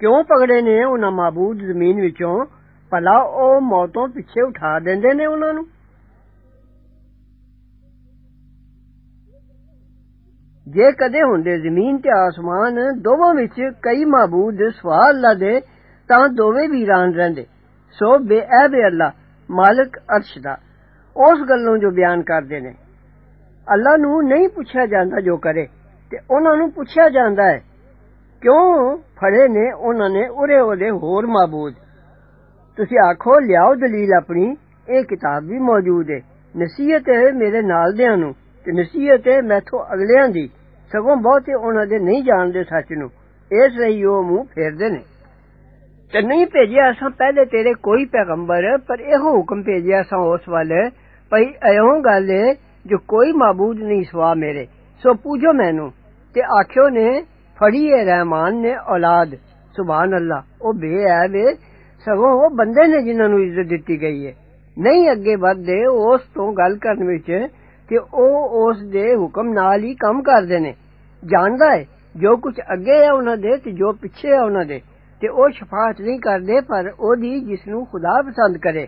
کیوں پکڑے نے انہاں معبود زمین وچوں بھلا او موتوں پیچھے اٹھا دیندے نے انہاں نوں جے کدے ہوندے زمین تے آسمان دوواں وچ کئی معبود سوا اللہ دے تاں دوویں ویران رہندے سو بے اے بے اللہ مالک عرش دا اس گلوں جو بیان کردے نے اللہ نو نہیں پوچھا جاندا جو کرے تے انہاں نو پوچھا جاندا ہے ਕਿਉਂ ਫੜੇ ਨੇ ਉਹਨਾਂ ਨੇ ਉਰੇ ਉਹਦੇ ਹੋਰ ਮਾਬੂਦ ਤੁਸੀਂ ਆਖੋ ਲਿਆਓ ਦਲੀਲ ਆਪਣੀ ਇਹ ਕਿਤਾਬ ਵੀ ਮੌਜੂਦ ਹੈ ਨਸੀਹਤ ਹੈ ਮੇਰੇ ਨਾਲ ਦਿਆਂ ਨੂੰ ਤੇ ਨਸੀਹਤ ਹੈ ਮੈਥੋਂ ਅਗਲਿਆਂ ਦੀ ਸਗੋਂ ਬਹੁਤੇ ਉਹਨਾਂ ਦੇ ਨਹੀਂ ਜਾਣਦੇ ਸੱਚ ਨੂੰ ਇਸ ਲਈ ਉਹ ਮੂੰਹ ਫੇਰਦੇ ਨੇ ਤੇ ਨਹੀਂ ਭੇਜਿਆ ਅਸਾਂ ਪਹਿਲੇ ਤੇਰੇ ਕੋਈ ਪੈਗੰਬਰ ਪਰ ਇਹੋ ਹੁਕਮ ਭੇਜਿਆ ਅਸਾਂ ਉਸ ਵੱਲ ਭਈ ਐਉਂ ਗੱਲ ਏ ਜੋ ਕੋਈ ਮਾਬੂਦ ਨਹੀਂ ਸਵਾ ਮੇਰੇ ਸੋ ਪੂਜੋ ਮੈਨੂੰ ਤੇ ਆਖਿਓ ਨੇ ਫੜੀ ਏ ਰਹਿਮਾਨ ਨੇ ਔਲਾਦ ਸੁਭਾਨ ਅੱਲਾ ਉਹ ਬੇਅਬ ਏ ਸਗੋਂ ਉਹ ਬੰਦੇ ਨੇ ਜਿਨ੍ਹਾਂ ਨੂੰ ਇੱਜ਼ਤ ਦਿੱਤੀ ਗਈ ਏ ਨਹੀਂ ਅੱਗੇ ਵਧਦੇ ਉਸ ਤੋਂ ਗੱਲ ਕਰਨ ਵਿੱਚ ਕਿ ਉਹ ਉਸ ਦੇ ਹੁਕਮ ਨਾਲ ਹੀ ਕੰਮ ਕਰਦੇ ਨੇ ਜਾਣਦਾ ਹੈ ਜੋ ਕੁਝ ਅੱਗੇ ਹੈ ਉਹਨਾਂ ਦੇ ਤੇ ਜੋ ਪਿੱਛੇ ਹੈ ਉਹਨਾਂ ਦੇ ਤੇ ਉਹ ਸ਼ਫਾਅਤ ਨਹੀਂ ਕਰਦੇ ਪਰ ਉਹਦੀ ਜਿਸ ਨੂੰ ਖੁਦਾ ਪਸੰਦ ਕਰੇ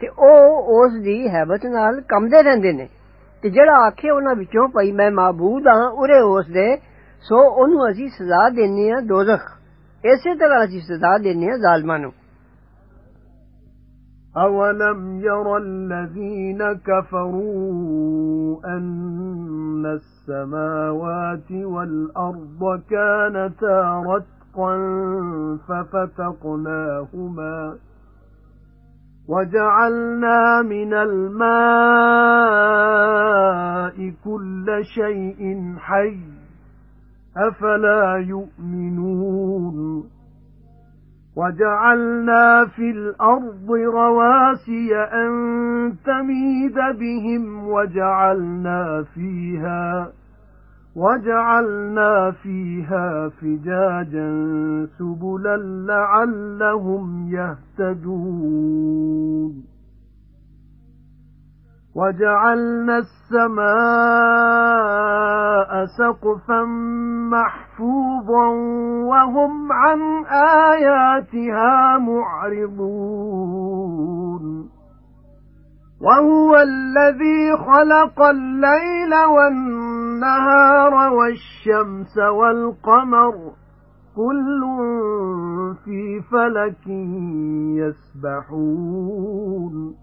ਤੇ ਉਹ ਉਸ ਦੀ ਹੈਬਤ ਨਾਲ ਕੰਮਦੇ ਰਹਿੰਦੇ ਨੇ ਤੇ ਜਿਹੜਾ ਆਖੇ ਉਹਨਾਂ ਵਿੱਚੋਂ ਪਈ ਮੈਂ ਮਾਬੂਦ ਹਾਂ ਉਰੇ ਉਸ ਦੇ ਸੋ ਉਹਨੂੰ ਅਸੀਂ ਸਜ਼ਾ ਦੇਣੀ ਆ ਦੋਜ਼ਖ ਇਸੇ ਤਰ੍ਹਾਂ ਅਸੀਂ ਸਜ਼ਾ ਦੇਣੀ ਆ ਜ਼ਾਲਮਾਂ ਨੂੰ أَوَلَمْ يَرَ الَّذِينَ كَفَرُوا أَنَّ السَّمَاوَاتِ وَالْأَرْضَ كَانَتَا رَتْقًا فَفَتَقْنَاهُمَا وَجَعَلْنَا مِنَ الْمَاءِ كُلَّ شَيْءٍ حَيٍّ أَفَلَا يُؤْمِنُونَ وَجَعَلْنَا فِي الْأَرْضِ رَوَاسِيَ أَن تَمِيدَ بِهِمْ وَجَعَلْنَا فِيهَا وَجَعَلْنَا فِيهَا فِجَاجًا سُبُلًا لَّعَلَّهُمْ يَهْتَدُونَ وَجَعَلْنَا السَّمَاءَ سَقْفًا مَّحْفُوظًا وَهُمْ عَن آيَاتِهَا مُعْرِضُونَ. وَهُوَ الَّذِي خَلَقَ اللَّيْلَ وَالنَّهَارَ وَالشَّمْسَ وَالْقَمَرَ. كُلٌّ فِي فَلَكٍ يَسْبَحُونَ.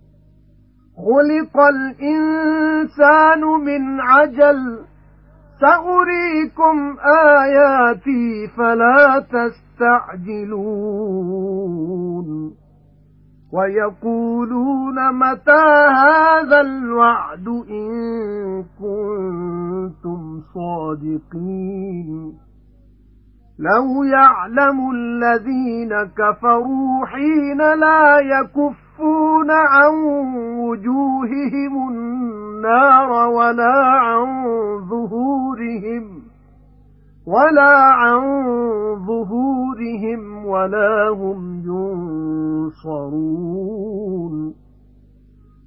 خُلِقَ الْإِنسَانُ مِنْ عَجَلٍ. سَأُرِيكُمْ آيَاتِي فَلَا تَسْتَعْجِلُونَ. وَيَقُولُونَ مَتَى هَذَا الْوَعْدُ إِن كُنتُمْ صَادِقِينَ. لَوْ يَعْلَمُ الَّذِينَ كَفَرُوا حِينَ لَا يَكُفُّ يَكُفُّونَ عَن وُجُوهِهِمُ النَّارَ وَلَا عَن ظُهُورِهِمْ وَلَا عَن ظُهُورِهِمْ وَلَا هُمْ يُنصَرُونَ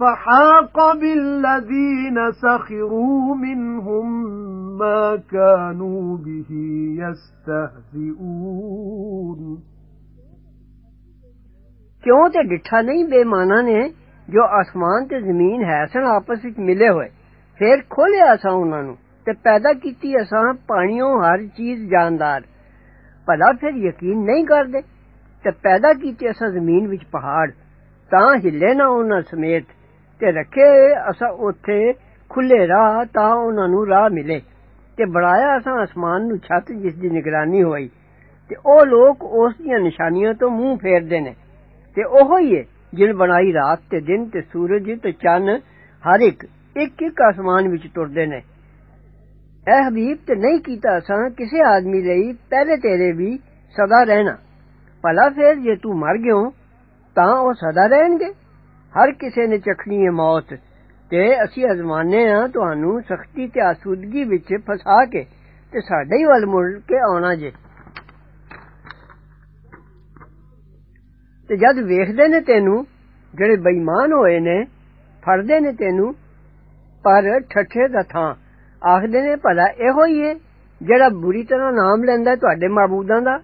فَحَاقَ بِالَّذِينَ سَخِرُوا مِنْهُمْ مَا كَانُوا بِهِ يَسْتَهْزِئُونَ. کیوں تے ڈٹھا نہیں بے ایماناں نے جو آسمان تے زمین ہے سن آپس وچ ملے ہوئے؟ پھر کھولیا اساں انہاں نو تے پیدا کیتی اساں پانیوں ہر چیز جاندار۔ بھلا پھر یقین نہیں کردے تے پیدا کیتے اساں زمین وچ پہاڑ تاں ہلے نہ انہاں ਤੇ ਰੱਖੇ ਅਸਾਂ ਉੱਥੇ ਖੁੱਲੇ ਰਾਹ ਤਾਂ ਉਹਨਾਂ ਨੂੰ ਰਾਹ ਮਿਲੇ ਤੇ ਬਣਾਇਆ ਅਸਾਂ ਅਸਮਾਨ ਨੂੰ ਛੱਤ ਜਿਸ ਦੀ ਨਿਗਰਾਨੀ ਹੋਈ ਤੇ ਉਹ ਲੋਕ ਉਸ ਦੀਆਂ ਨਿਸ਼ਾਨੀਆਂ ਤੋਂ ਮੂੰਹ ਫੇਰਦੇ ਨੇ ਤੇ ਉਹ ਹੀ ਹੈ ਜਿਨ ਬਣਾਈ ਰਾਤ ਤੇ ਦਿਨ ਤੇ ਸੂਰਜ ਤੇ ਚੰਨ ਹਰ ਇੱਕ ਇੱਕ ਇੱਕ ਅਸਮਾਨ ਵਿੱਚ ਟੁਰਦੇ ਨੇ ਐ ਹਬੀਬ ਤੇ ਨਹੀਂ ਕੀਤਾ ਅਸਾਂ ਕਿਸੇ ਆਦਮੀ ਲਈ ਪਹਿਲੇ ਤੇਰੇ ਵੀ ਸਦਾ ਰਹਿਣਾ ਭਲਾ ਫੇਰ ਜੇ ਤੂੰ ਮਰ ਗਿਓ ਤਾਂ ਉਹ ਸਦਾ ਰਹਿਣਗੇ ਹਰ ਕਿਸੇ ਨੇ ਚਖਣੀ ਹੈ ਮੌਤ ਤੇ ਅਸੀਂ ਅਜ਼ਮਾਨੇ ਆ ਤੁਹਾਨੂੰ ਸਖਤੀ ਤੇ ਆਸੂਦਗੀ ਵਿੱਚ ਫਸਾ ਕੇ ਤੇ ਸਾਡੇ ਹੀ ਵੱਲ ਮੁੜ ਕੇ ਆਉਣਾ ਜੇ ਤੇ ਜਦ ਵੇਖਦੇ ਨੇ ਤੈਨੂੰ ਜਿਹੜੇ ਬੇਈਮਾਨ ਹੋਏ ਨੇ ਫੜਦੇ ਨੇ ਤੈਨੂੰ ਪਰ ਠੱਠੇ ਦਾ ਥਾਂ ਆਖਦੇ ਨੇ ਭਲਾ ਇਹੋ ਹੀ ਹੈ ਜਿਹੜਾ ਬੁਰੀ ਤਰ੍ਹਾਂ ਨਾਮ ਲੈਂਦਾ ਤੁਹਾਡੇ ਮਾਬੂਦਾਂ ਦਾ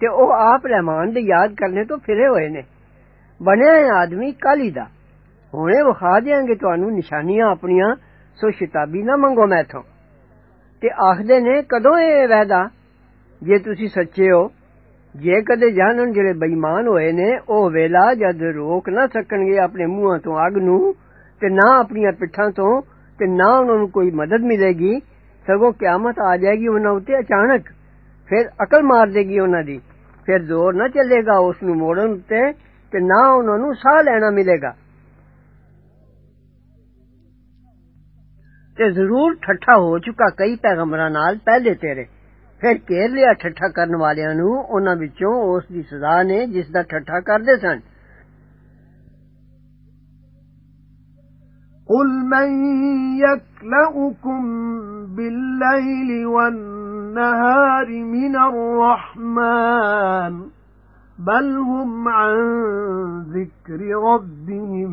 ਤੇ ਉਹ ਆਪ ਰਹਿਮਾਨ ਦੇ ਯਾਦ ਕਰਨੇ ਤੋਂ ਫਿਰੇ ਹੋਏ ਨੇ ਬਣਿਆ ਹੈ ਆਦਮੀ ਕਾਲੀ ਦਾ ਹੁਣੇ ਵਿਖਾ ਦੇਾਂਗੇ ਤੁਹਾਨੂੰ ਨਿਸ਼ਾਨੀਆਂ ਆਪਣੀਆਂ ਸੋ ਸ਼ਿਤਾਬੀ ਨਾ ਮੰਗੋ ਮੈਥੋਂ ਤੇ ਆਖਦੇ ਨੇ ਕਦੋਂ ਇਹ ਵਾਅਦਾ ਜੇ ਤੁਸੀਂ ਸੱਚੇ ਹੋ ਜੇ ਕਦੇ ਜਾਣਨ ਜਿਹੜੇ ਬੇਈਮਾਨ ਹੋਏ ਨੇ ਉਹ ਵੇਲਾ ਜਦ ਰੋਕ ਨਾ ਸਕਣਗੇ ਆਪਣੇ ਮੂੰਹਾਂ ਤੋਂ ਅੱਗ ਨੂੰ ਤੇ ਨਾ ਆਪਣੀਆਂ ਪਿੱਠਾਂ ਤੋਂ ਤੇ ਨਾ ਉਹਨਾਂ ਨੂੰ ਕੋਈ ਮਦਦ ਮਿਲੇਗੀ ਸਗੋਂ ਕਿਆਮਤ ਆ ਜਾਏਗੀ ਉਹਨਾਂ ਉੱਤੇ ਅਚਾਨਕ ਫਿਰ ਅਕਲ ਮਾਰ ਦੇਗੀ ਉਹਨਾਂ ਦੀ ਫਿਰ ਜ਼ੋਰ ਨਾ ਚੱਲੇਗਾ ਉਸ ਨੂੰ ਮੋੜਨ ਉੱਤੇ ਤੇ ਨਾ ਉਹਨਾਂ ਨੂੰ ਸਾਹ ਲੈਣਾ ਮਿਲੇਗਾ ਤੇ ਜ਼ਰੂਰ ਠੱਠਾ ਹੋ ਚੁੱਕਾ ਕਈ ਪੈਗੰਬਰਾਂ ਨਾਲ ਪਹਿਲੇ ਤੇਰੇ ਫਿਰ ਘੇਰ ਲਿਆ ਠੱਠਾ ਕਰਨ ਵਾਲਿਆਂ ਨੂੰ ਉਹਨਾਂ ਵਿੱਚੋਂ ਉਸ ਦੀ ਸਜ਼ਾ ਨੇ ਜਿਸ ਦਾ ਠੱਠਾ ਕਰਦੇ ਸਨ قُلْ مَن يَكْلَؤُكُم بِاللَّيْلِ وَالنَّهَارِ مِنَ الرَّحْمَنِ بَلْ هُمْ عَن ذِكْرِ رَبِّهِم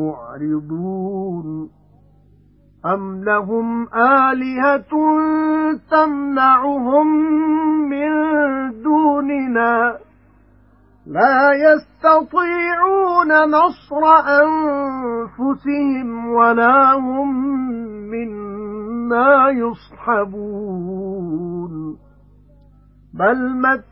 مُّعْرِضُونَ أَمْ لَهُمْ آلِهَةٌ تَمْنَعُهُم مِّن دُونِنَا لَا يَسْتَطِيعُونَ نَصْرَ أَنفُسِهِمْ وَلَا هُم مِّنَّا يُصْحَبُونَ بَلْ مَتَّعْنَا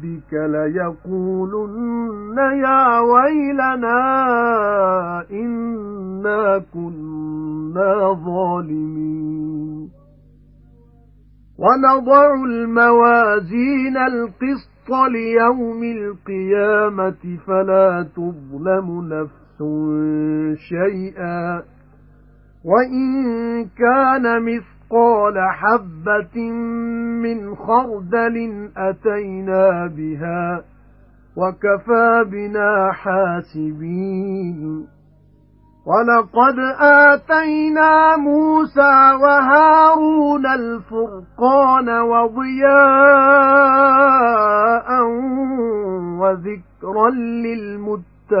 رَبِّكَ لَيَقُولُنَّ يَا وَيْلَنَا إِنَّا كُنَّا ظَالِمِينَ. وَنَضَعُ الْمَوَازِينَ الْقِسْطَ لِيَوْمِ الْقِيَامَةِ فَلَا تُظْلَمُ نَفْسٌ شَيْئًا. وَإِن كَانَ مِثْقَالَ حَبَّةٍ مِّنْ خَرْدَلٍ أَتَيْنَا بِهَا وَكَفَى بِنَا حَاسِبِينَ وَلَقَدْ آتَيْنَا مُوسَى وَهَارُونَ الْفُرْقَانَ وَضِيَاءً وَذِكْرًا لِّلْمُتَّقِينَ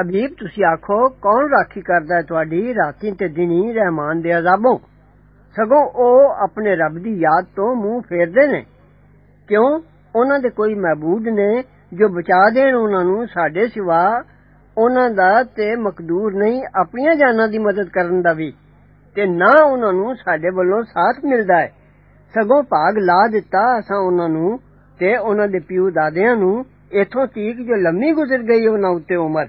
ਹਬੀਬ ਤੁਸੀਂ ਆਖੋ ਕੌਣ ਰਾਖੀ ਕਰਦਾ ਹੈ ਤੁਹਾਡੀ ਰਾਤੀ ਤੇ ਦਿਨੀ ਰਹਿਮਾਨ ਦੇ ਅਜ਼ਾਬੋਂ ਸਗੋਂ ਉਹ ਆਪਣੇ ਰੱਬ ਦੀ ਯਾਦ ਤੋਂ ਮੂੰਹ ਫੇਰਦੇ ਨੇ ਕਿਉਂ ਉਹਨਾਂ ਦੇ ਕੋਈ ਮਹਬੂਦ ਨੇ ਜੋ ਬਚਾ ਦੇਣ ਉਹਨਾਂ ਨੂੰ ਸਾਡੇ ਸਿਵਾ ਉਹਨਾਂ ਦਾ ਤੇ ਮਕਦੂਰ ਨਹੀਂ ਆਪਣੀਆਂ ਜਾਨਾਂ ਦੀ ਮਦਦ ਕਰਨ ਦਾ ਵੀ ਤੇ ਨਾ ਉਹਨਾਂ ਨੂੰ ਸਾਡੇ ਵੱਲੋਂ ਸਾਥ ਮਿਲਦਾ ਹੈ ਸਗੋਂ ਭਾਗ ਲਾ ਦਿੱਤਾ ਅਸਾਂ ਉਹਨਾਂ ਨੂੰ ਤੇ ਉਹਨਾਂ ਦੇ ਪਿਓ ਦਾਦਿਆਂ ਨੂੰ ਇਥੋਂ ਤੀਕ ਜੋ ਲੰਮੀ ਗੁਜ਼ਰ ਗਈ ਉਹਨਾਂ ਉੱਤੇ ਉਮਰ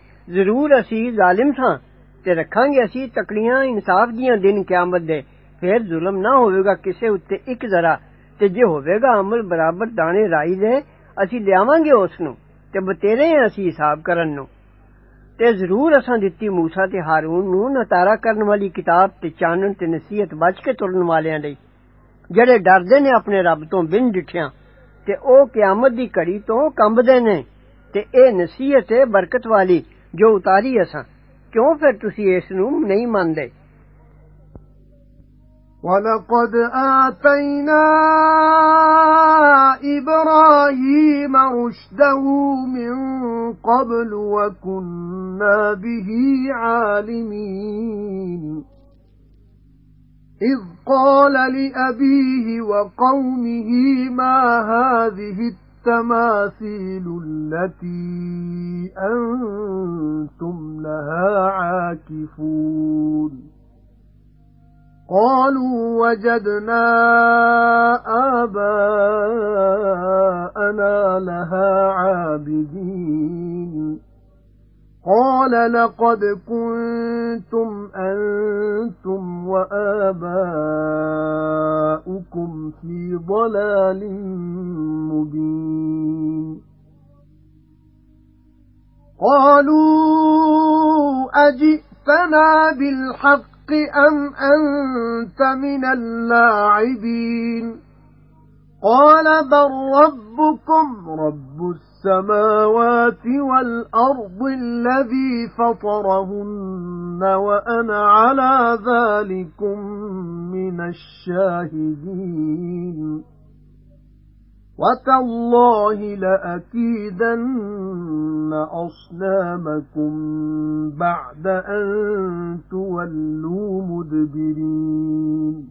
ضرور اسی ظالم تھا تے رکھاں گے اسی تکڑیاں انصاف دیاں دن قیامت دے۔ پھر ظلم نہ ہوئے گا کسے اتے ایک ذرا تے جے ہوئے گا عمل برابر دانے رائی دے، اسی لیاواں گے اس نو تے بتیرے ہیں اسی حساب کرن نو تے ضرور اساں دتی موسی تے ہارون نو نتارا کرن والی کتاب تے چانن تے نصیحت بچ کے ترن والیاں دے جڑے ڈردے نے اپنے رب تو بن ڈٹھیاں تے او قیامت دی گھڑی تو کمبدے نے تے اے نصیحت ہے برکت والی ਜੋ ਉਤਾਰੀ ਅਸਾਂ ਕਿਉਂ ਫਿਰ ਤੁਸੀਂ ਇਸ ਨੂੰ ਨਹੀਂ ਮੰਨਦੇ وَلَقَدْ آتَيْنَا إِبْرَاهِيمَ رُشْدَهُ مِنْ قَبْلُ وَكُنَّا بِهِ عَالِمِينَ إِذْ قَالَ لِأَبِيهِ وَقَوْمِهِ مَا هَذِهِ التَّمَاثِيلُ الَّتِي أَنْتُمْ لَهَا عَاكِفُونَ. قالوا وجدنا آباءنا لها عابدين. قال لقد كنتم أنتم وآباؤكم في ضلال مبين. قالوا أجئتنا بالحق أَمْ أَنْتَ مِنَ اللاعبين؟ قَالَ بَلْ رَبُّكُمْ رَبُّ السَّمَاوَاتِ وَالْأَرْضِ الَّذِي فَطَرَهُنَّ وَأَنَا عَلَى ذَلِكُمْ مِنَ الشَّاهِدِينَ. وَتَاللَّهِ لَأَكِيدَنَّ أَصْنَامَكُمْ بَعْدَ أَن تُوَلُّوا مُدْبِرِينَ.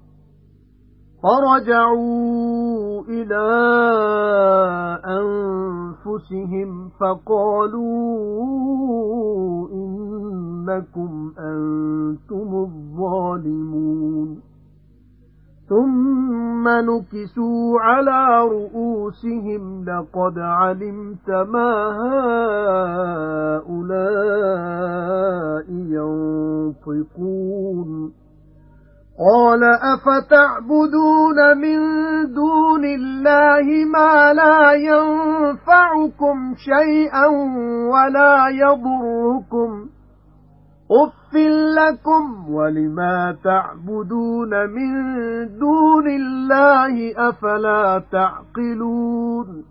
فَرَجَعُوا إِلَى أَنفُسِهِمْ فَقَالُوا إِنَّكُمْ أَنتُمُ الظَّالِمُونَ. ثُمَّ نُكِسُوا عَلَى رُؤُوسِهِمْ لَقَدْ عَلِمْتَ مَا هَؤُلَاءِ يَنطِقُونَ. قَالَ أَفَتَعْبُدُونَ مِن دُونِ اللَّهِ مَا لَا يَنفَعُكُمْ شَيْئًا وَلَا يَضُرُّكُمْ أُفٍّ لَّكُمْ وَلِمَا تَعْبُدُونَ مِن دُونِ اللَّهِ أَفَلَا تَعْقِلُونَ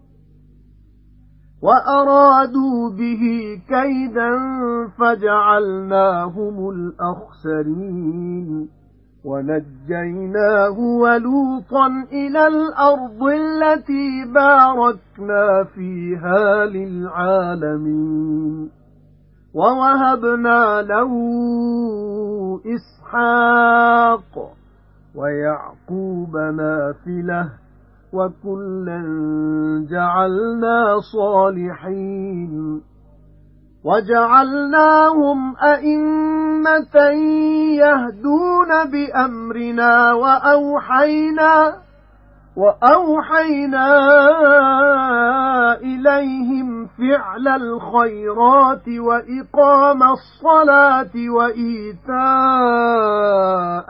وَأَرَادُوا بِهِ كَيْدًا فَجَعَلْنَاهُمُ الْأَخْسَرِينَ وَنَجَّيْنَاهُ وَلُوطًا إِلَى الْأَرْضِ الَّتِي بَارَكْنَا فِيهَا لِلْعَالَمِينَ وَوَهَبْنَا لَهُ إِسْحَاقَ وَيَعْقُوبَ نَافِلَةً وَكُلًّا جَعَلْنَا صَالِحِينَ وَجَعَلْنَاهُمْ أَئِمَّةً يَهْدُونَ بِأَمْرِنَا وَأَوْحَيْنَا وَأَوْحَيْنَا إِلَيْهِمْ فِعْلَ الْخَيْرَاتِ وَإِقَامَ الصَّلَاةِ وَإِيتَاءَ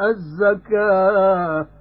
الزَّكَاةِ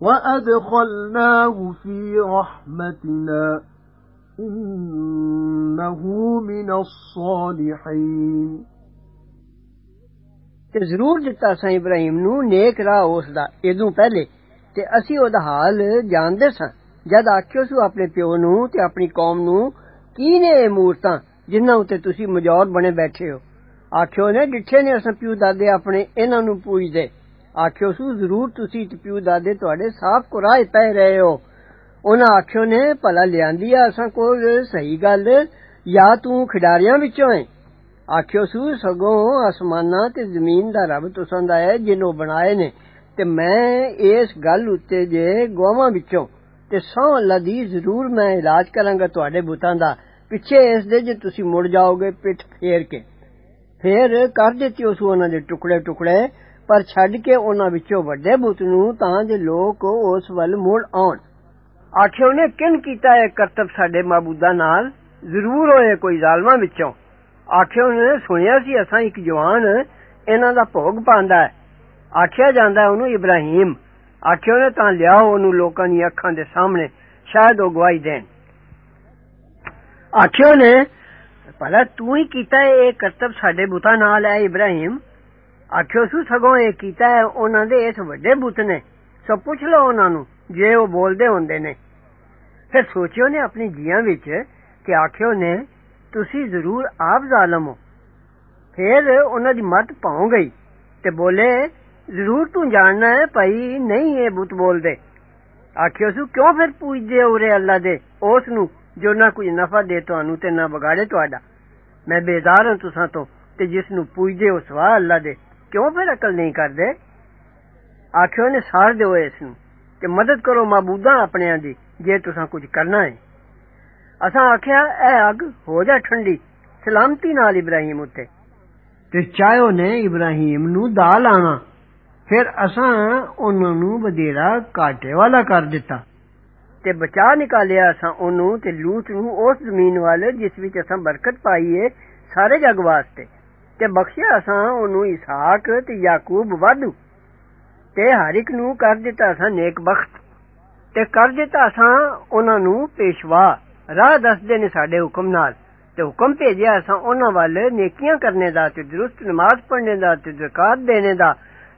وَأَدْخَلْنَاهُ فِي رَحْمَتِنَا إِنَّهُ مِنَ الصَّالِحِينَ ਤੇ ਜ਼ਰੂਰ ਦਿੱਤਾ ਸਾਂ ਇਬਰਾਹੀਮ ਨੂੰ ਨੇਕ ਰਾਹ ਉਸ ਦਾ ਇਦੋਂ ਪਹਿਲੇ ਤੇ ਅਸੀਂ ਉਹਦਾ ਹਾਲ ਜਾਣਦੇ ਸਾਂ ਜਦ ਆਖਿਓ ਸੂ ਆਪਣੇ ਪਿਓ ਨੂੰ ਤੇ ਆਪਣੀ ਕੌਮ ਨੂੰ ਕੀ ਨੇ ਇਹ ਮੂਰਤਾਂ ਜਿਨ੍ਹਾਂ ਉੱਤੇ ਤੁਸੀਂ ਮਜੌਰ ਬਣੇ ਬੈਠੇ ਹੋ ਆਖਿਓ ਨੇ ਡਿੱਠੇ ਨੇ ਅਸਾਂ ਪਿਓ ਦਾਦੇ ਆਪਣੇ ਇਹਨਾਂ ਨੂੰ ਪੂਜਦੇ ਆਖਿਓ ਸੂ ਜ਼ਰੂਰ ਤੁਸੀਂ ਤੇ ਪਿਓ ਦਾਦੇ ਤੁਹਾਡੇ ਸਾਫ਼ ਕੁਰਾਏ ਪੈ ਰਹੇ ਹੋ ਉਹਨਾਂ ਆਖਿਓ ਨੇ ਭਲਾ ਲਿਆਂਦੀ ਆ ਅਸਾਂ ਕੋਲ ਸਹੀ ਗੱਲ ਜਾਂ ਤੂੰ ਖਿਡਾਰੀਆਂ ਵਿੱਚੋਂ ਹੈ ਆਖਿਓ ਸੂ ਸਗੋਂ ਅਸਮਾਨਾਂ ਤੇ ਜ਼ਮੀਨ ਦਾ ਰੱਬ ਤੁਸਾਂ ਦਾ ਹੈ ਜਿਹਨੂੰ ਬਣਾਏ ਨੇ ਤੇ ਮੈਂ ਇਸ ਗੱਲ ਉੱਤੇ ਜੇ ਗਵਾਵਾਂ ਵਿੱਚੋਂ ਤੇ ਸੌ ਅੱਲਾ ਦੀ ਜ਼ਰੂਰ ਮੈਂ ਇਲਾਜ ਕਰਾਂਗਾ ਤੁਹਾਡੇ ਬੁੱਤਾਂ ਦਾ ਪਿੱਛੇ ਇਸ ਦੇ ਜੇ ਤੁਸੀਂ ਮੁੜ ਜਾਓਗੇ ਪਿੱਠ ਫੇਰ ਕੇ ਫੇਰ ਕਰ ਦਿੱਤੀ ਉਸ ਉਹਨਾਂ ਦੇ ਟੁਕੜੇ ਟੁਕੜੇ ਪਰ ਛੱਡ ਕੇ ਉਹਨਾਂ ਵਿੱਚੋਂ ਵੱਡੇ ਬੁੱਤ ਨੂੰ ਤਾਂ ਜੇ ਲੋਕ ਉਸ ਵੱਲ ਮੁੜ ਆਉਣ ਆਖਿਓ ਨੇ ਕਿਨ ਕੀਤਾ ਇਹ ਕਰਤਬ ਸਾਡੇ ਮਾਬੂਦਾਂ ਨਾਲ ਜ਼ਰੂਰ ਹੋਏ ਕੋਈ ਜ਼ਾਲਮਾਂ ਵਿੱਚੋਂ ਆਖਿਓ ਨੇ ਸੁਣਿਆ ਸੀ ਅਸਾਂ ਇੱਕ ਜਵਾਨ ਇਹਨਾਂ ਦਾ ਭੋਗ ਪਾਉਂਦਾ ਹੈ ਆਖਿਆ ਜਾਂਦਾ ਉਹਨੂੰ ਇਬਰਾਹੀਮ ਆਖਿਓ ਨੇ ਤਾਂ ਲਿਆਓ ਉਹਨੂੰ ਲੋਕਾਂ ਦੀਆਂ ਅੱਖਾਂ ਦੇ ਸਾਹਮਣੇ ਸ਼ਾਇਦ ਉਹ ਗਵਾਹੀ ਦੇਣ ਆਖਿਓ ਨੇ ਭਲਾ ਤੂੰ ਹੀ ਕੀਤਾ ਇਹ ਕਰਤਬ ਸਾਡੇ ਬੁੱਤਾਂ ਨਾਲ ਹੈ ਇਬਰਾਹੀਮ ਆਖਿਓ ਸੂ ਸਗੋਂ ਇਹ ਕੀਤਾ ਹੈ ਉਹਨਾਂ ਦੇ ਇਸ ਵੱਡੇ ਬੁੱਤ ਨੇ ਸੋ ਪੁੱਛ ਲਓ ਉਹਨਾਂ ਨੂੰ ਜੇ ਉਹ ਬੋਲਦੇ ਹੁੰਦੇ ਨੇ ਫਿਰ ਸੋਚਿਓ ਨੇ ਆਪਣੀ ਜੀਆਂ ਵਿੱਚ ਕਿ ਆਖਿਓ ਨੇ ਤੁਸੀਂ ਜ਼ਰੂਰ ਆਪ ਜ਼ਾਲਮ ਹੋ ਫਿਰ ਉਹਨਾਂ ਦੀ ਮੱਤ ਪਾਉ ਗਈ ਤੇ ਬੋਲੇ ਜ਼ਰੂਰ ਤੂੰ ਜਾਣਨਾ ਹੈ ਭਾਈ ਨਹੀਂ ਇਹ ਬੁੱਤ ਬੋਲਦੇ ਆਖਿਓ ਸੂ ਕਿਉਂ ਫਿਰ ਪੂਜਦੇ ਹੋ ਰੇ ਅੱਲਾ ਦੇ ਉਸ ਨੂੰ ਜੋ ਨਾ ਕੁਝ ਨਫਾ ਦੇ ਤੁਹਾਨੂੰ ਤੇ ਨਾ ਬਗਾੜੇ ਤੁਹਾਡਾ ਮੈਂ ਬੇਜ਼ਾਰ ਹਾਂ ਤੁਸਾਂ ਤੋਂ ਤੇ ਜਿਸ ਨੂੰ ਪੂਜਦੇ ਹੋ ਸਵਾ ਅੱਲਾ ਦੇ ਕਿਉਂ ਫਿਰ ਅਕਲ ਨਹੀਂ ਕਰਦੇ ਆਖਿਓ ਨੇ ਸਾਰ ਦਿਓ ਇਸ ਨੂੰ ਕਿ ਮਦਦ ਕਰੋ ਮਾਬੂਦਾਂ ਆਪਣਿਆਂ ਦੀ ਜੇ ਤੁਸੀਂ ਕੁਝ ਕਰਨਾ ਹੈ ਅਸਾਂ ਆਖਿਆ ਇਹ ਅੱਗ ਹੋ ਜਾ ਠੰਡੀ ਸਲਾਮਤੀ ਨਾਲ ਇਬਰਾਹੀਮ ਉੱਤੇ ਤੇ ਚਾਹੋ ਨੇ ਇਬਰਾਹੀਮ ਨੂੰ ਦਾ ਲਾਣਾ ਫਿਰ ਅਸਾਂ ਉਹਨਾਂ ਨੂੰ ਵਧੇਰਾ ਘਾਟੇ ਵਾਲਾ ਕਰ ਦਿੱਤਾ ਤੇ ਬਚਾ ਨਿਕਾਲਿਆ ਅਸਾਂ ਉਹਨੂੰ ਤੇ ਲੂਤ ਨੂੰ ਉਸ ਜ਼ਮੀਨ ਵੱਲ ਜਿਸ ਵਿੱਚ ਅਸਾਂ ਬਰਕਤ ਪਾਈ ਏ ਸਾਰੇ ਜਗ ਵਾਸਤੇ ਤੇ ਬਖਸ਼ਿਆ ਅਸਾਂ ਉਹਨੂੰ ਇਸਾਕ ਤੇ ਯਾਕੂਬ ਵਾਧੂ ਤੇ ਹਰ ਇੱਕ ਨੂੰ ਕਰ ਦਿੱਤਾ ਅਸਾਂ ਨੇਕ ਬਖਤ ਤੇ ਕਰ ਦਿੱਤਾ ਅਸਾਂ ਉਹਨਾਂ ਨੂੰ ਪੇਸ਼ਵਾ ਰਾਹ ਦੱਸਦੇ ਨੇ ਸਾਡੇ ਹੁਕਮ ਨਾਲ ਤੇ ਹੁਕਮ ਭੇਜਿਆ ਅਸਾਂ ਉਹਨਾਂ ਵੱਲ ਨੇਕੀਆਂ ਕਰਨੇ ਦਾ ਤੇ ਦਰੁਸਤ ਨਮਾਜ਼ ਪੜ੍ਹਨੇ ਦਾ ਤੇ ਜ਼ਕਾਤ ਦੇਣੇ ਦਾ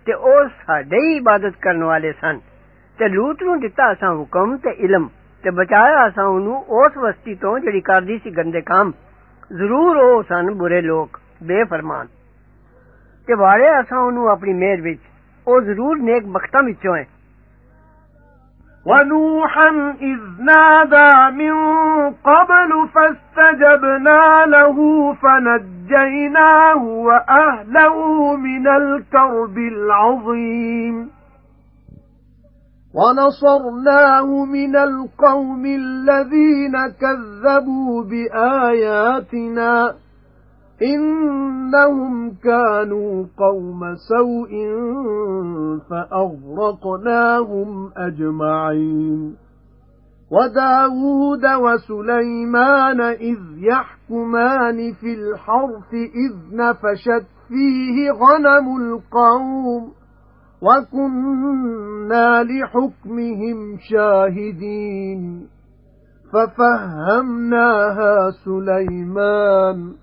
ਤੇ ਉਹ ਸਾਡੇ ਹੀ ਇਬਾਦਤ ਕਰਨ ਵਾਲੇ ਸਨ ਤੇ ਲੂਤ ਨੂੰ ਦਿੱਤਾ ਅਸਾਂ ਹੁਕਮ ਤੇ ਇਲਮ ਤੇ ਬਚਾਇਆ ਅਸਾਂ ਉਹਨੂੰ ਉਸ ਵਸਤੀ ਤੋਂ ਜਿਹੜੀ ਕਰਦੀ ਸੀ ਗੰਦੇ ਕੰਮ ਜ਼ਰੂਰ ਉਹ ਸਨ ਬੁਰੇ ਲੋਕ ਬੇਫਰਮਾਨ ਤੇ ਵਾਰੇ ਅਸਾਂ ਉਹਨੂੰ ਆਪਣੀ ਮਿਹਰ ਵਿੱਚ ਉਹ ਜ਼ਰੂਰ ਨੇਕ ਬਖਤਾਂ ਵਿੱਚੋਂ ਹੈ ونوحا إذ نادى من قبل فاستجبنا له فنجيناه وأهله من الكرب العظيم وَنَصَرْنَاهُ مِنَ الْقَوْمِ الَّذِينَ كَذَّبُوا بِآيَاتِنَا إِنَّهُمْ كَانُوا قَوْمَ سَوْءٍ فَأَغْرَقْنَاهُمْ أَجْمَعِينَ. وَدَاوُودَ وَسُلَيْمَانَ إِذْ يَحْكُمَانِ فِي الْحَرْثِ إِذْ نَفَشَتْ فِيهِ غَنَمُ الْقَوْمِ وَكُنَّا لِحُكْمِهِمْ شَاهِدِينَ. فَفَهَّمْنَاهَا سُلَيْمَانَ.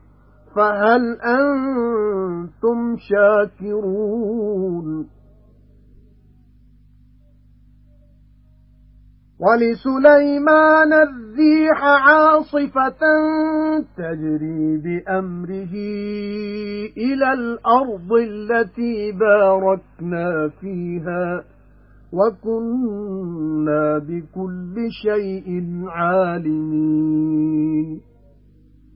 فَهَلْ أَنتُمْ شَاكِرُونَ؟ وَلِسُلَيْمَانَ الرِّيحَ عَاصِفَةً تَجْرِي بِأَمْرِهِ إِلَى الْأَرْضِ الَّتِي بَارَكْنَا فِيهَا وَكُنَّا بِكُلِّ شَيْءٍ عَالِمِينَ.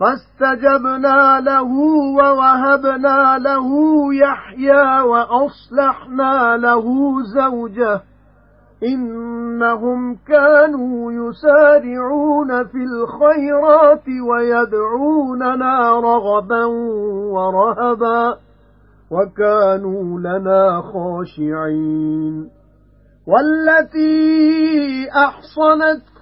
فَاسْتَجَبْنَا لَهُ وَوَهَبْنَا لَهُ يَحْيَى وَأَصْلَحْنَا لَهُ زَوْجَهُ. إِنَّهُمْ كَانُوا يُسَارِعُونَ فِي الْخَيْرَاتِ وَيَدْعُونَنَا رَغَبًا وَرَهَبًا وَكَانُوا لَنَا خَاشِعِينَ. وَالَّتِي أَحْصَنَتْ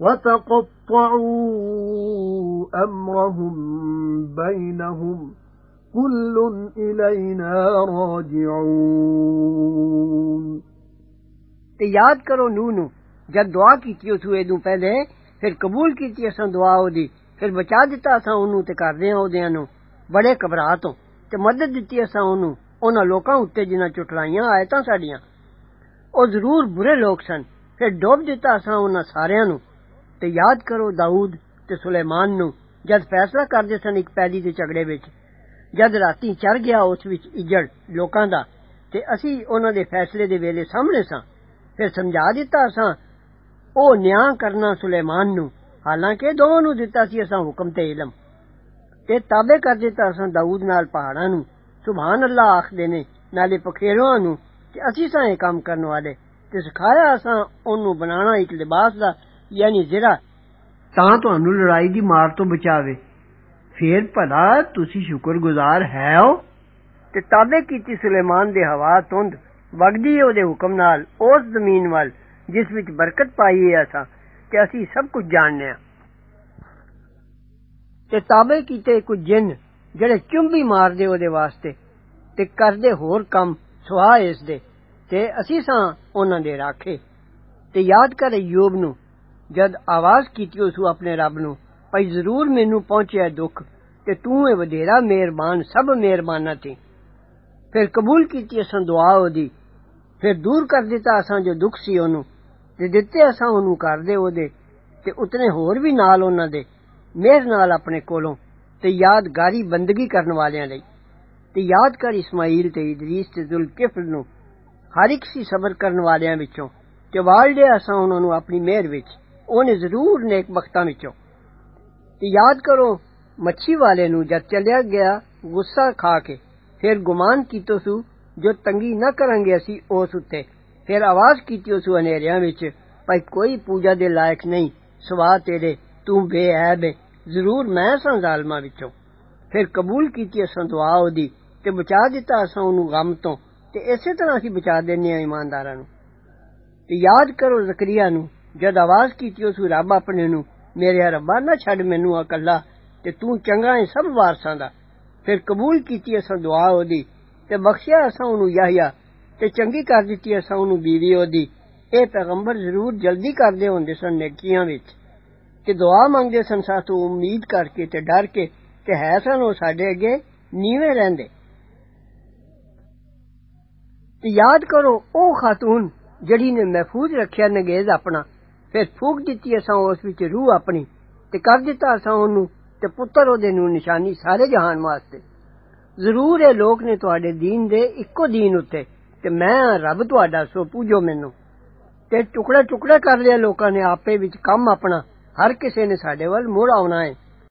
وَتَقَطَّعُوا أَمْرَهُمْ بَيْنَهُمْ كُلٌّ إِلَيْنَا رَاجِعُونَ. تے یاد کرو نوح نو جد دعا کیتی اوس ایدوں پہلے پھر قبول کیتی اساں دعا أو دی پھر بچا دیتا اساں اونوں تے گھر دیاں اودیاں نو بڑے گھبراہٹ توں تے مدد دتی اساں اونوں انہاں لوکاں اُتے جنہاں جھٹلائیاں آیتاں ساڈیاں۔ أو ضرور برے لوگ سن پھر ڈوب دیتا اساں انہاں ساریاں نو۔ ਤੇ ਯਾਦ ਕਰੋ ਦਾਊਦ ਤੇ ਸੁਲੇਮਾਨ ਨੂੰ ਜਦ ਫੈਸਲਾ ਕਰਦੇ ਸਨ ਇੱਕ ਪੈਲੀ ਦੇ ਝਗੜੇ ਵਿੱਚ ਜਦ ਰਾਤੀ ਚੜ ਗਿਆ ਉਸ ਵਿੱਚ ਇਜੜ ਲੋਕਾਂ ਦਾ ਤੇ ਅਸੀਂ ਉਹਨਾਂ ਦੇ ਫੈਸਲੇ ਦੇ ਵੇਲੇ ਸਾਹਮਣੇ ਸਾਂ ਫਿਰ ਸਮਝਾ ਦਿੱਤਾ ਅਸਾਂ ਉਹ ਨਿਆਂ ਕਰਨਾ ਸੁਲੇਮਾਨ ਨੂੰ ਹਾਲਾਂਕਿ ਦੋਵਾਂ ਨੂੰ ਦਿੱਤਾ ਸੀ ਅਸਾਂ ਹੁਕਮ ਤੇ ਇਲਮ ਤੇ ਤਾਬੇ ਕਰ ਦਿੱਤਾ ਅਸਾਂ ਦਾਊਦ ਨਾਲ ਪਹਾੜਾਂ ਨੂੰ ਸੁਭਾਨ ਅੱਲਾ ਆਖਦੇ ਨੇ ਨਾਲੇ ਪਖੇਰੋਆਂ ਨੂੰ ਕਿ ਅਸੀਂ ਸਾਂ ਇਹ ਕੰਮ ਕਰਨ ਵਾਲੇ ਤੇ ਸਿਖਾਇਆ ਅਸਾਂ ਉਹਨੂੰ ਬਣਾਉਣਾ ਇੱਕ ਲਿਬਾਸ ਦਾ ਯਾਨੀ ਜ਼ਰਾ ਤਾਂ ਤੁਹਾਨੂੰ ਲੜਾਈ ਦੀ ਮਾਰ ਤੋਂ ਬਚਾਵੇ ਫੇਰ ਭਲਾ ਤੁਸੀਂ ਸ਼ੁਕਰਗੁਜ਼ਾਰ ਹੈ ਹੋ ਤੇ ਤਾਬੇ ਕੀਤੀ ਸੁਲੇਮਾਨ ਦੇ ਹਵਾ ਤੁੰਦ ਵਗਦੀ ਉਹਦੇ ਹੁਕਮ ਨਾਲ ਉਸ ਜ਼ਮੀਨ ਵੱਲ ਜਿਸ ਵਿੱਚ ਬਰਕਤ ਪਾਈ ਹੈ ਅਸਾਂ ਕਿ ਅਸੀਂ ਸਭ ਕੁਝ ਜਾਣਦੇ ਹਾਂ ਤੇ ਤਾਬੇ ਕੀਤੇ ਕੁਝ ਜਿੰਨ ਜਿਹੜੇ ਚੁੰਬੀ ਮਾਰਦੇ ਉਹਦੇ ਵਾਸਤੇ ਤੇ ਕਰਦੇ ਹੋਰ ਕੰਮ ਸੁਹਾ ਇਸ ਦੇ ਤੇ ਅਸੀਂ ਸਾਂ ਉਹਨਾਂ ਦੇ ਰਾਖੇ ਤੇ ਯਾਦ ਕਰ ਅਯੂਬ ਨੂੰ ਜਦ ਆਵਾਜ਼ ਕੀਤੀ ਉਸ ਆਪਣੇ ਰੱਬ ਨੂੰ ਭਈ ਜ਼ਰੂਰ ਮੈਨੂੰ ਪਹੁੰਚਿਆ ਦੁੱਖ ਤੇ ਤੂੰ ਇਹ ਵਧੇਰਾ ਮਿਹਰਬਾਨ ਸਭ ਮਿਹਰਬਾਨਾਂ ਤੇ ਫਿਰ ਕਬੂਲ ਕੀਤੀ ਅਸਾਂ ਦੁਆ ਉਹਦੀ ਫਿਰ ਦੂਰ ਕਰ ਦਿੱਤਾ ਅਸਾਂ ਜੋ ਦੁੱਖ ਸੀ ਉਹਨੂੰ ਤੇ ਦਿੱਤੇ ਅਸਾਂ ਉਹਨੂੰ ਕਰਦੇ ਉਹਦੇ ਤੇ ਉਤਨੇ ਹੋਰ ਵੀ ਨਾਲ ਉਹਨਾਂ ਦੇ ਮਿਹਰ ਨਾਲ ਆਪਣੇ ਕੋਲੋਂ ਤੇ ਯਾਦਗਾਰੀ ਬੰਦਗੀ ਕਰਨ ਵਾਲਿਆਂ ਲਈ ਤੇ ਯਾਦ ਕਰ ਇਸਮਾਈਲ ਤੇ ਇਦਰੀਸ ਤੇ ਜ਼ੁਲਕਿਫਲ ਨੂੰ ਹਰ ਇੱਕ ਸੀ ਸਬਰ ਕਰਨ ਵਾਲਿਆਂ ਵਿੱਚੋਂ ਤੇ ਵਾਲ ਲਿਆ ਅਸਾਂ ਉਹਨਾਂ ਨੂੰ ਆਪਣੀ ਮਿਹਰ ਵਿੱਚ ਉਹਨੇ ਜ਼ਰੂਰ ਨੇਕ ਬਖਤਾਂ ਵਿੱਚੋਂ ਤੇ ਯਾਦ ਕਰੋ ਮੱਛੀ ਵਾਲੇ ਨੂੰ ਜਦ ਚੱਲਿਆ ਗਿਆ ਗੁੱਸਾ ਖਾ ਕੇ ਫਿਰ ਗੁਮਾਨ ਕੀਤੋ ਸੂ ਜੋ ਤੰਗੀ ਨਾ ਕਰਾਂਗੇ ਅਸੀਂ ਉਸ ਉੱਤੇ ਫਿਰ ਆਵਾਜ਼ ਕੀਤੀ ਉਸ ਹਨੇਰਿਆਂ ਵਿੱਚ ਭਾਈ ਕੋਈ ਪੂਜਾ ਦੇ ਲਾਇਕ ਨਹੀਂ ਸਵਾ ਤੇਰੇ ਤੂੰ ਬੇਅਬ ਹੈ ਜ਼ਰੂਰ ਮੈਂ ਸਾਂ ਜ਼ਾਲਮਾਂ ਵਿੱਚੋਂ ਫਿਰ ਕਬੂਲ ਕੀਤੀ ਅਸਾਂ ਦੁਆ ਉਹਦੀ ਤੇ ਬਚਾ ਦਿੱਤਾ ਅਸਾਂ ਉਹਨੂੰ ਗਮ ਤੋਂ ਤੇ ਇਸੇ ਤਰ੍ਹਾਂ ਅਸੀਂ ਬਚਾ ਦਿੰਨੇ ਆ ਇਮਾਨਦਾਰਾਂ ਨੂੰ ਤੇ ਯਾਦ ਕਰੋ ਜ਼ਕਰੀਆ ਨੂੰ جد آواز کیتی اس رب اپنے نو، میرے ربا نہ چھڈ مینوں اکلا تے تو چنگا ہے سب وارثاں دا۔ پھر قبول کیتی اساں دعا اودی، تے بخشیا اساں اونوں یحییٰ، تے چنگی کر دتی اساں اونوں بیوی اودی۔ اے پیغمبر ضرور جلدی کردے ہوندے سن نیکیاں وچ۔ تے دعا منگدے سن ساتھوں امید کر کے تے ڈر کے، تے ہے سن او ساڈے اگے نیویں رہندے۔ تے یاد کرو، او خاتون جڑی نے محفوظ رکھیا نگیز اپنا۔ ਫਿਰ ਫੂਕ ਦਿੱਤੀ ਅਸਾਂ ਉਸ ਵਿੱਚ ਰੂਹ ਆਪਣੀ ਤੇ ਕਰ ਦਿੱਤਾ ਅਸਾਂ ਉਹਨੂੰ ਤੇ ਪੁੱਤਰ ਉਹਦੇ ਨੂੰ ਨਿਸ਼ਾਨੀ ਸਾਰੇ ਜਹਾਨ ਵਾਸਤੇ ਜ਼ਰੂਰ ਇਹ ਲੋਕ ਨੇ ਤੁਹਾਡੇ دین ਦੇ ਇੱਕੋ دین ਉੱਤੇ ਤੇ ਮੈਂ ਰੱਬ ਤੁਹਾਡਾ ਸੋ ਪੂਜੋ ਮੈਨੂੰ ਤੇ ਟੁਕੜਾ ਟੁਕੜਾ ਕਰ ਲਿਆ ਲੋਕਾਂ ਨੇ ਆਪੇ ਵਿੱਚ ਕੰਮ ਆਪਣਾ ਹਰ ਕਿਸੇ ਨੇ ਸਾਡੇ ਵੱਲ ਮੁੜ ਆਉਣਾ ਹੈ